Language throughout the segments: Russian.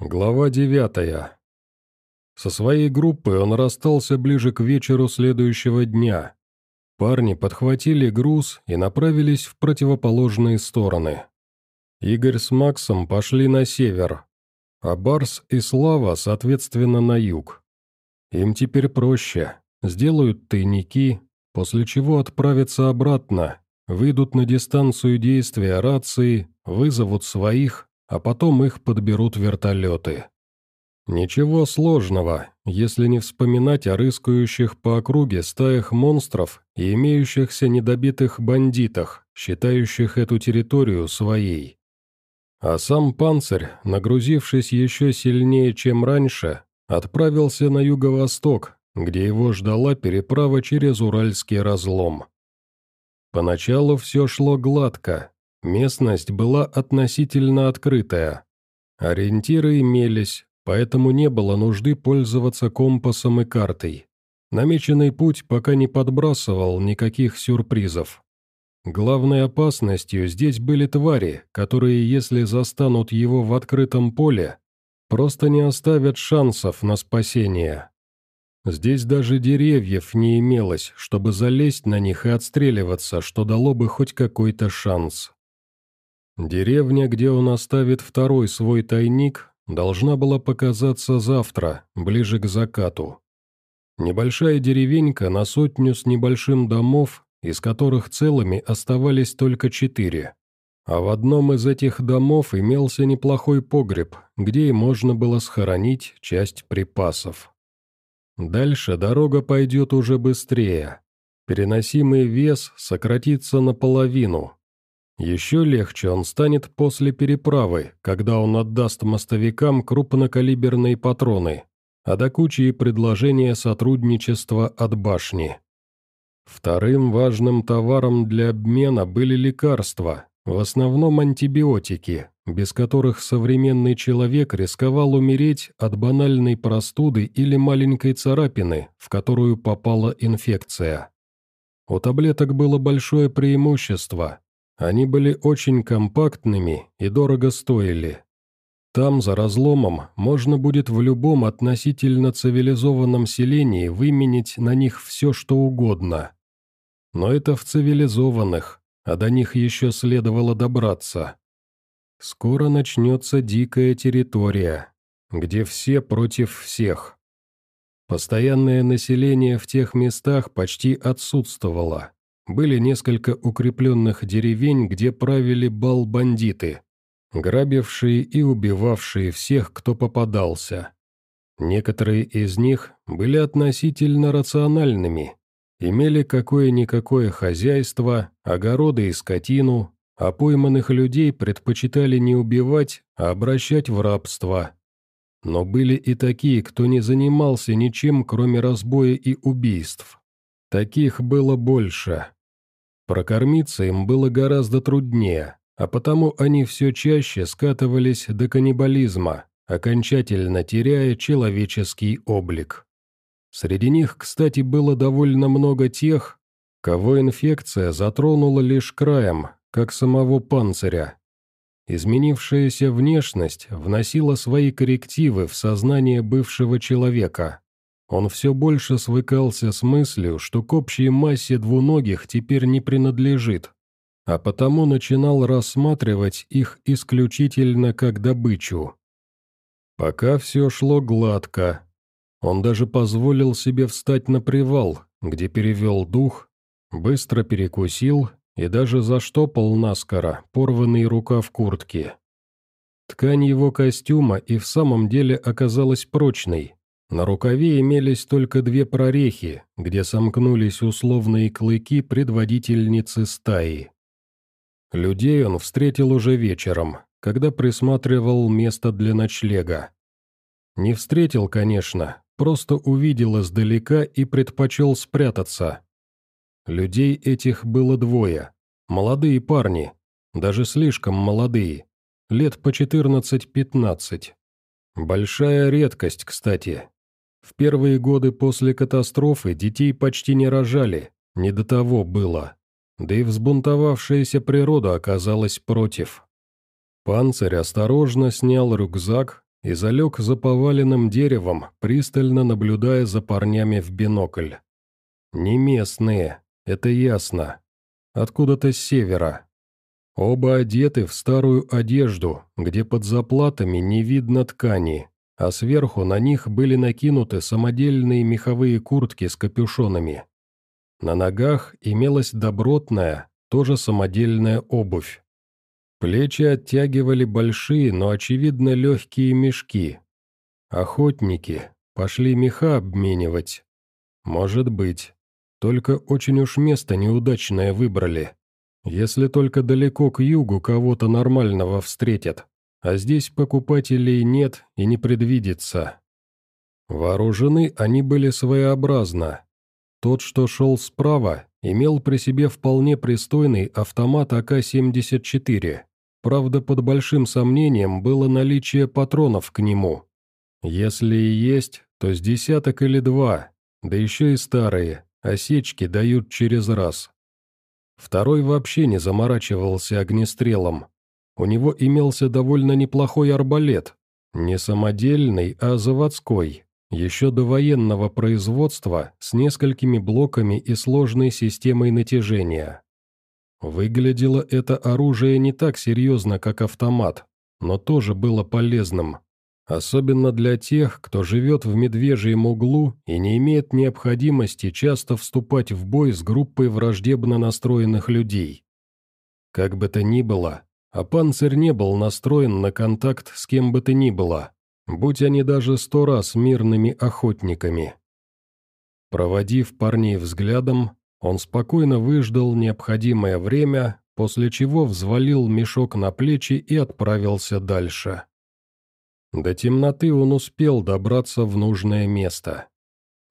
Глава девятая. Со своей группой он расстался ближе к вечеру следующего дня. Парни подхватили груз и направились в противоположные стороны. Игорь с Максом пошли на север, а Барс и Слава, соответственно, на юг. Им теперь проще, сделают тайники, после чего отправятся обратно, выйдут на дистанцию действия рации, вызовут своих а потом их подберут вертолеты. Ничего сложного, если не вспоминать о рыскающих по округе стаях монстров и имеющихся недобитых бандитах, считающих эту территорию своей. А сам панцирь, нагрузившись еще сильнее, чем раньше, отправился на юго-восток, где его ждала переправа через Уральский разлом. Поначалу все шло гладко, Местность была относительно открытая. Ориентиры имелись, поэтому не было нужды пользоваться компасом и картой. Намеченный путь пока не подбрасывал никаких сюрпризов. Главной опасностью здесь были твари, которые, если застанут его в открытом поле, просто не оставят шансов на спасение. Здесь даже деревьев не имелось, чтобы залезть на них и отстреливаться, что дало бы хоть какой-то шанс. Деревня, где он оставит второй свой тайник, должна была показаться завтра, ближе к закату. Небольшая деревенька на сотню с небольшим домов, из которых целыми оставались только четыре. А в одном из этих домов имелся неплохой погреб, где и можно было схоронить часть припасов. Дальше дорога пойдет уже быстрее. Переносимый вес сократится наполовину, еще легче он станет после переправы, когда он отдаст мостовикам крупнокалиберные патроны, а до кучи и предложения сотрудничества от башни. Вторым важным товаром для обмена были лекарства, в основном антибиотики, без которых современный человек рисковал умереть от банальной простуды или маленькой царапины, в которую попала инфекция. У таблеток было большое преимущество – они были очень компактными и дорого стоили. Там, за разломом, можно будет в любом относительно цивилизованном селении выменить на них все, что угодно. Но это в цивилизованных, а до них еще следовало добраться. Скоро начнется дикая территория, где все против всех. Постоянное население в тех местах почти отсутствовало. Были несколько укрепленных деревень, где правили бал-бандиты, грабившие и убивавшие всех, кто попадался. Некоторые из них были относительно рациональными, имели какое-никакое хозяйство, огороды и скотину, а пойманных людей предпочитали не убивать, а обращать в рабство. Но были и такие, кто не занимался ничем, кроме разбоя и убийств. Таких было больше. Прокормиться им было гораздо труднее, а потому они все чаще скатывались до каннибализма, окончательно теряя человеческий облик. Среди них, кстати, было довольно много тех, кого инфекция затронула лишь краем, как самого панциря. Изменившаяся внешность вносила свои коррективы в сознание бывшего человека. Он все больше свыкался с мыслью, что к общей массе двуногих теперь не принадлежит, а потому начинал рассматривать их исключительно как добычу. Пока все шло гладко. Он даже позволил себе встать на привал, где перевел дух, быстро перекусил и даже заштопал наскоро порванный рукав куртки. Ткань его костюма и в самом деле оказалась прочной, на рукаве имелись только две прорехи, где сомкнулись условные клыки предводительницы стаи. Людей он встретил уже вечером, когда присматривал место для ночлега. Не встретил, конечно, просто увидел издалека и предпочел спрятаться. Людей этих было двое. Молодые парни, даже слишком молодые, лет по 14-15. Большая редкость, кстати, в первые годы после катастрофы детей почти не рожали, не до того было. Да и взбунтовавшаяся природа оказалась против. Панцирь осторожно снял рюкзак, и залег за поваленным деревом, пристально наблюдая за парнями в бинокль. Не местные, это ясно. Откуда-то с севера. Оба одеты в старую одежду, где под заплатами не видно ткани, а сверху на них были накинуты самодельные меховые куртки с капюшонами. На ногах имелась добротная, тоже самодельная обувь. Плечи оттягивали большие, но, очевидно, легкие мешки. Охотники пошли меха обменивать. Может быть. Только очень уж место неудачное выбрали. Если только далеко к югу кого-то нормального встретят, а здесь покупателей нет и не предвидится. Вооружены они были своеобразно. Тот, что шел справа, имел при себе вполне пристойный автомат АК-74. Правда, под большим сомнением было наличие патронов к нему. Если и есть, то с десяток или два, да еще и старые, осечки дают через раз. Второй вообще не заморачивался огнестрелом. У него имелся довольно неплохой арбалет, не самодельный, а заводской, еще до военного производства с несколькими блоками и сложной системой натяжения. Выглядело это оружие не так серьезно, как автомат, но тоже было полезным. Особенно для тех, кто живет в медвежьем углу и не имеет необходимости часто вступать в бой с группой враждебно настроенных людей. Как бы то ни было, а панцирь не был настроен на контакт с кем бы то ни было, будь они даже сто раз мирными охотниками. Проводив парней взглядом, он спокойно выждал необходимое время, после чего взвалил мешок на плечи и отправился дальше. До темноты он успел добраться в нужное место.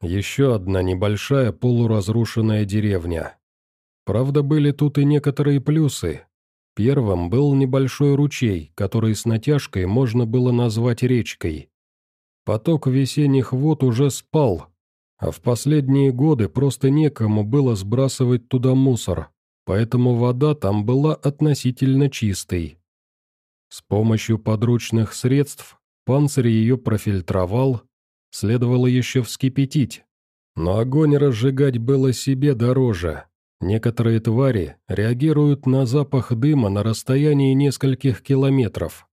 Еще одна небольшая полуразрушенная деревня. Правда, были тут и некоторые плюсы. Первым был небольшой ручей, который с натяжкой можно было назвать речкой. Поток весенних вод уже спал, а в последние годы просто некому было сбрасывать туда мусор, поэтому вода там была относительно чистой. С помощью подручных средств панцирь ее профильтровал, следовало еще вскипятить, но огонь разжигать было себе дороже. Некоторые твари реагируют на запах дыма на расстоянии нескольких километров,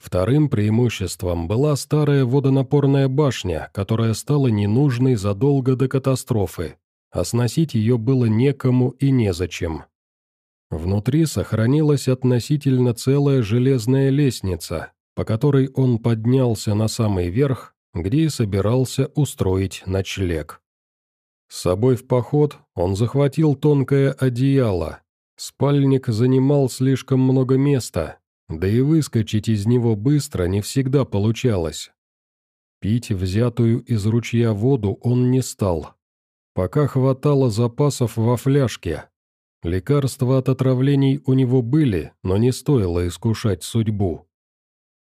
Вторым преимуществом была старая водонапорная башня, которая стала ненужной задолго до катастрофы, а сносить ее было некому и незачем. Внутри сохранилась относительно целая железная лестница, по которой он поднялся на самый верх, где и собирался устроить ночлег. С собой в поход он захватил тонкое одеяло. Спальник занимал слишком много места, да и выскочить из него быстро не всегда получалось. Пить взятую из ручья воду он не стал. Пока хватало запасов во фляжке. Лекарства от отравлений у него были, но не стоило искушать судьбу.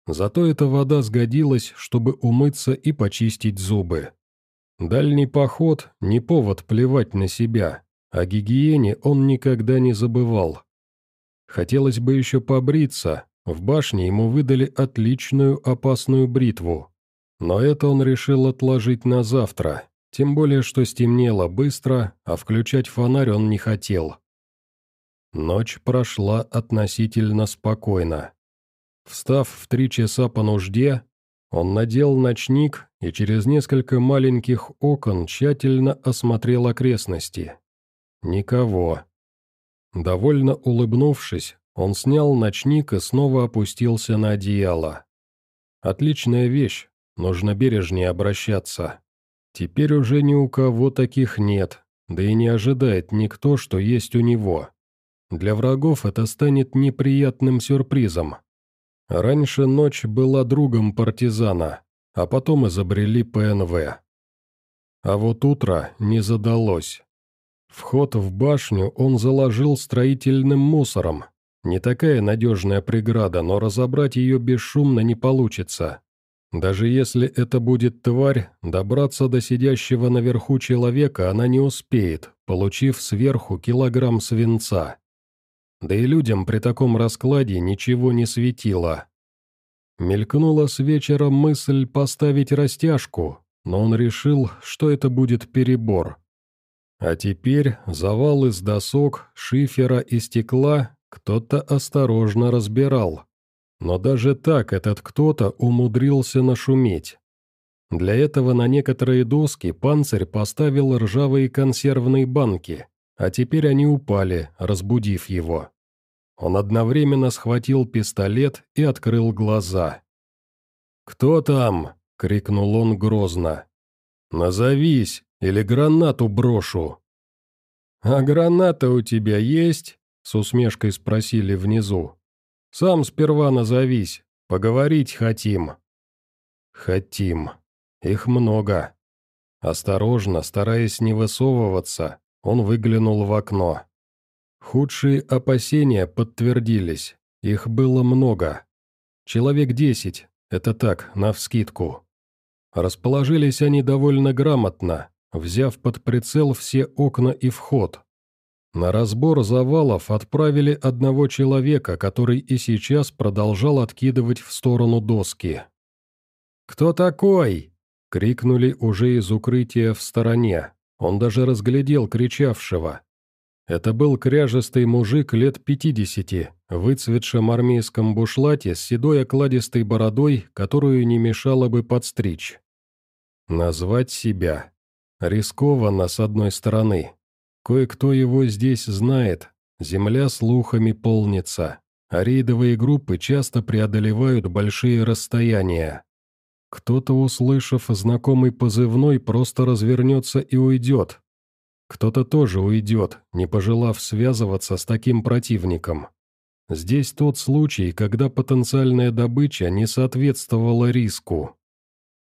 Зато эта вода сгодилась, чтобы умыться и почистить зубы. Дальний поход – не повод плевать на себя, о гигиене он никогда не забывал. Хотелось бы еще побриться, в башне ему выдали отличную опасную бритву. Но это он решил отложить на завтра, тем более что стемнело быстро, а включать фонарь он не хотел. Ночь прошла относительно спокойно. Встав в три часа по нужде, он надел ночник и через несколько маленьких окон тщательно осмотрел окрестности. Никого. Довольно улыбнувшись, он снял ночник и снова опустился на одеяло. Отличная вещь, нужно бережнее обращаться. Теперь уже ни у кого таких нет, да и не ожидает никто, что есть у него. Для врагов это станет неприятным сюрпризом. Раньше ночь была другом партизана, а потом изобрели ПНВ. А вот утро не задалось. Вход в башню он заложил строительным мусором, не такая надежная преграда, но разобрать ее бесшумно не получится. Даже если это будет тварь, добраться до сидящего наверху человека она не успеет, получив сверху килограмм свинца. Да и людям при таком раскладе ничего не светило. Мелькнула с вечера мысль поставить растяжку, но он решил, что это будет перебор. А теперь завал из досок, шифера и стекла кто-то осторожно разбирал. Но даже так этот кто-то умудрился нашуметь. Для этого на некоторые доски панцирь поставил ржавые консервные банки, а теперь они упали, разбудив его. Он одновременно схватил пистолет и открыл глаза. «Кто там?» — крикнул он грозно. «Назовись, или гранату брошу». «А граната у тебя есть?» — с усмешкой спросили внизу. «Сам сперва назовись, поговорить хотим». «Хотим. Их много». Осторожно, стараясь не высовываться, он выглянул в окно. Худшие опасения подтвердились, их было много. Человек десять, это так, навскидку. Расположились они довольно грамотно, взяв под прицел все окна и вход. На разбор завалов отправили одного человека, который и сейчас продолжал откидывать в сторону доски. «Кто такой?» — крикнули уже из укрытия в стороне. Он даже разглядел кричавшего. Это был кряжестый мужик лет пятидесяти, выцветшем армейском бушлате с седой окладистой бородой, которую не мешало бы подстричь. Назвать себя. Рискованно, с одной стороны. Кое-кто его здесь знает, земля слухами полнится, а рейдовые группы часто преодолевают большие расстояния. Кто-то, услышав знакомый позывной, просто развернется и уйдет. Кто-то тоже уйдет, не пожелав связываться с таким противником. Здесь тот случай, когда потенциальная добыча не соответствовала риску.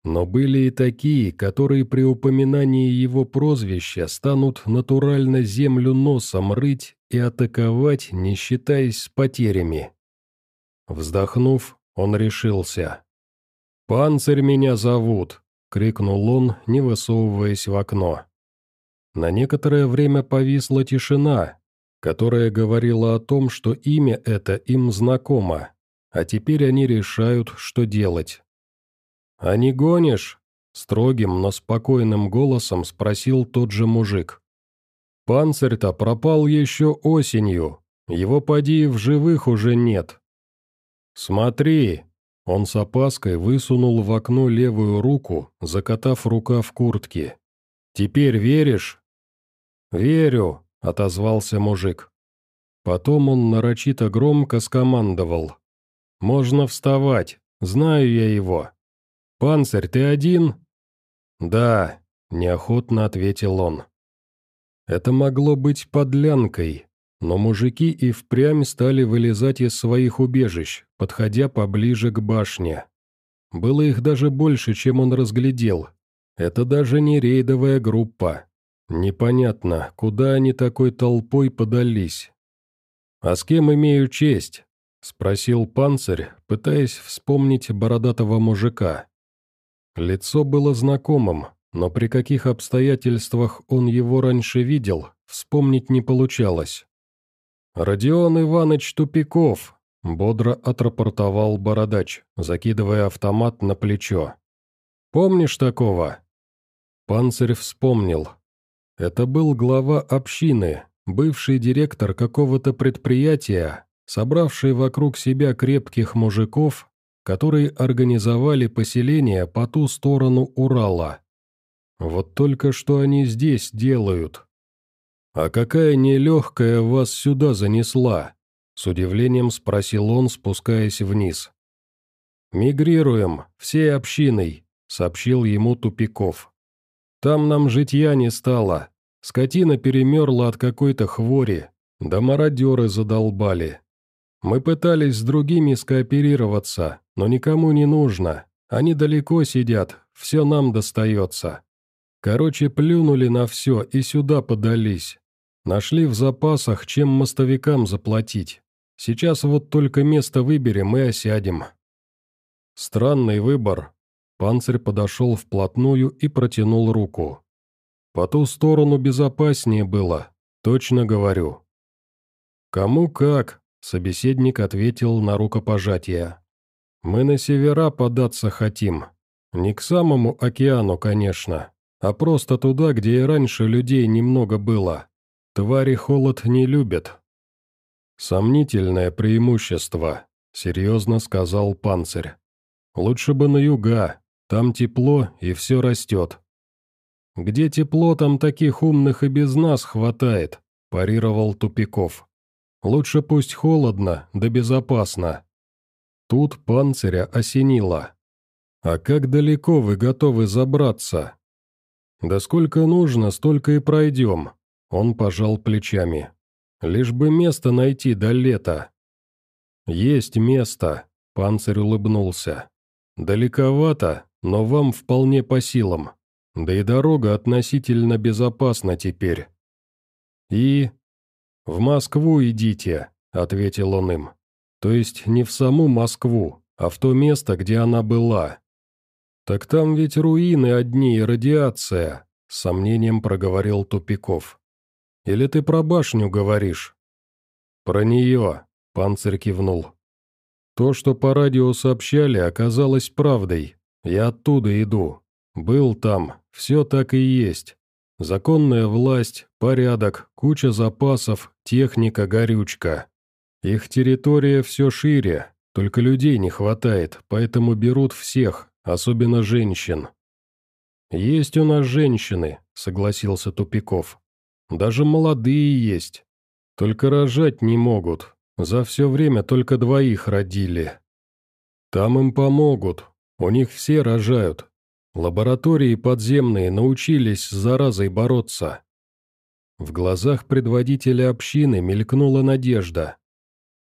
Но были и такие, которые при упоминании его прозвища станут натурально землю носом рыть и атаковать, не считаясь с потерями. Вздохнув, он решился. «Панцирь меня зовут!» — крикнул он, не высовываясь в окно. На некоторое время повисла тишина, которая говорила о том, что имя это им знакомо, а теперь они решают, что делать. «А не гонишь?» — строгим, но спокойным голосом спросил тот же мужик. «Панцирь-то пропал еще осенью, его поди в живых уже нет». «Смотри!» Он с опаской высунул в окно левую руку, закатав рука в куртке. «Теперь веришь?» «Верю», — отозвался мужик. Потом он нарочито громко скомандовал. «Можно вставать, знаю я его». «Панцирь, ты один?» «Да», — неохотно ответил он. Это могло быть подлянкой, но мужики и впрямь стали вылезать из своих убежищ, подходя поближе к башне. Было их даже больше, чем он разглядел. Это даже не рейдовая группа. Непонятно, куда они такой толпой подались. «А с кем имею честь?» — спросил панцирь, пытаясь вспомнить бородатого мужика. Лицо было знакомым, но при каких обстоятельствах он его раньше видел, вспомнить не получалось. «Родион Иванович Тупиков», — бодро отрапортовал бородач, закидывая автомат на плечо. «Помнишь такого?» Панцирь вспомнил. Это был глава общины, бывший директор какого-то предприятия, собравший вокруг себя крепких мужиков, которые организовали поселение по ту сторону Урала. Вот только что они здесь делают. «А какая нелегкая вас сюда занесла?» С удивлением спросил он, спускаясь вниз. «Мигрируем, всей общиной», — сообщил ему Тупиков. «Там нам житья не стало. Скотина перемерла от какой-то хвори, да мародеры задолбали. Мы пытались с другими скооперироваться, но никому не нужно. Они далеко сидят, все нам достается. Короче, плюнули на все и сюда подались. Нашли в запасах, чем мостовикам заплатить. Сейчас вот только место выберем и осядем. Странный выбор. Панцирь подошел вплотную и протянул руку. По ту сторону безопаснее было, точно говорю. Кому как, собеседник ответил на рукопожатие. Мы на севера податься хотим. Не к самому океану, конечно, а просто туда, где и раньше людей немного было. Твари холод не любят». «Сомнительное преимущество», — серьезно сказал панцирь. «Лучше бы на юга, там тепло и все растет». «Где тепло, там таких умных и без нас хватает», – парировал Тупиков. «Лучше пусть холодно, да безопасно». Тут панциря осенило. «А как далеко вы готовы забраться?» «Да сколько нужно, столько и пройдем», – он пожал плечами. «Лишь бы место найти до лета». «Есть место», – панцирь улыбнулся. «Далековато, но вам вполне по силам. Да и дорога относительно безопасна теперь. И... «В Москву идите», — ответил он им. «То есть не в саму Москву, а в то место, где она была». «Так там ведь руины одни и радиация», — с сомнением проговорил Тупиков. «Или ты про башню говоришь?» «Про нее», — панцирь кивнул. «То, что по радио сообщали, оказалось правдой. Я оттуда иду. Был там, все так и есть. Законная власть, порядок, куча запасов, техника, горючка. Их территория все шире, только людей не хватает, поэтому берут всех, особенно женщин. «Есть у нас женщины», — согласился Тупиков. «Даже молодые есть. Только рожать не могут. За все время только двоих родили. Там им помогут. У них все рожают, Лаборатории подземные научились с заразой бороться. В глазах предводителя общины мелькнула надежда.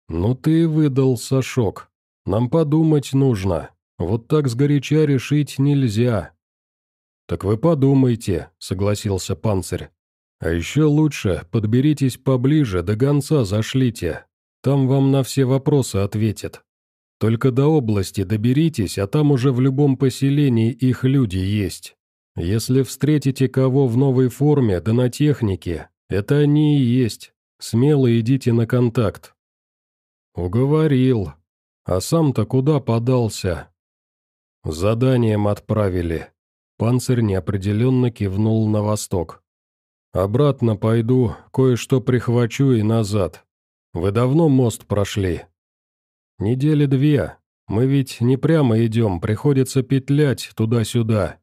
«Ну ты выдал, Сашок. Нам подумать нужно. Вот так сгоряча решить нельзя». «Так вы подумайте», — согласился панцирь. «А еще лучше подберитесь поближе, до гонца зашлите. Там вам на все вопросы ответят». Только до области доберитесь, а там уже в любом поселении их люди есть. Если встретите кого в новой форме, да на технике, это они и есть. Смело идите на контакт». «Уговорил. А сам-то куда подался?» «Заданием отправили». Панцирь неопределенно кивнул на восток. «Обратно пойду, кое-что прихвачу и назад. Вы давно мост прошли?» «Недели две. Мы ведь не прямо идем, приходится петлять туда-сюда.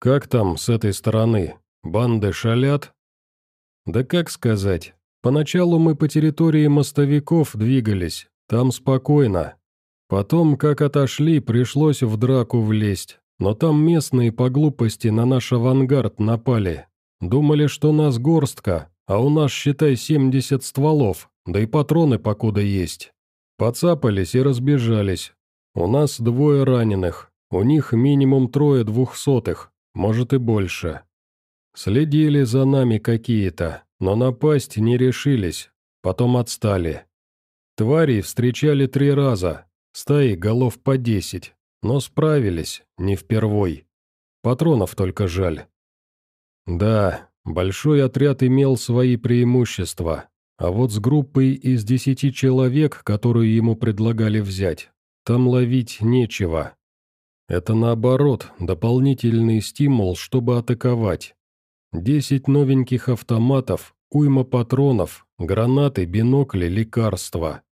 Как там с этой стороны? Банды шалят?» «Да как сказать. Поначалу мы по территории мостовиков двигались, там спокойно. Потом, как отошли, пришлось в драку влезть, но там местные по глупости на наш авангард напали. Думали, что нас горстка, а у нас, считай, 70 стволов, да и патроны покуда есть. Поцапались и разбежались. У нас двое раненых, у них минимум трое двухсотых, может и больше. Следили за нами какие-то, но напасть не решились, потом отстали. Твари встречали три раза, стаи голов по десять, но справились, не впервой. Патронов только жаль. Да, большой отряд имел свои преимущества, а вот с группой из десяти человек, которую ему предлагали взять, там ловить нечего. Это наоборот, дополнительный стимул, чтобы атаковать. Десять новеньких автоматов, уйма патронов, гранаты, бинокли, лекарства.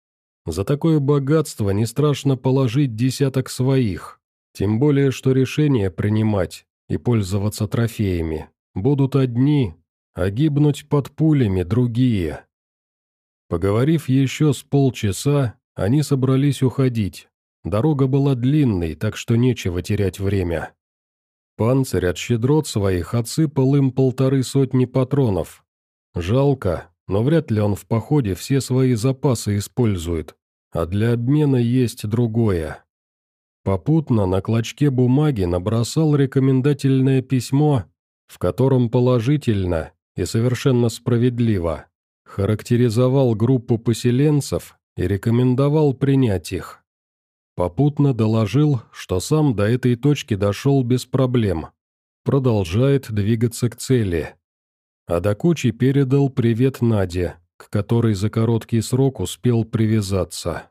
За такое богатство не страшно положить десяток своих. Тем более, что решение принимать и пользоваться трофеями будут одни, а гибнуть под пулями другие. Поговорив еще с полчаса, они собрались уходить. Дорога была длинной, так что нечего терять время. Панцирь от щедрот своих отсыпал им полторы сотни патронов. Жалко, но вряд ли он в походе все свои запасы использует, а для обмена есть другое. Попутно на клочке бумаги набросал рекомендательное письмо, в котором положительно и совершенно справедливо характеризовал группу поселенцев и рекомендовал принять их. Попутно доложил, что сам до этой точки дошел без проблем, продолжает двигаться к цели. А до кучи передал привет Наде, к которой за короткий срок успел привязаться.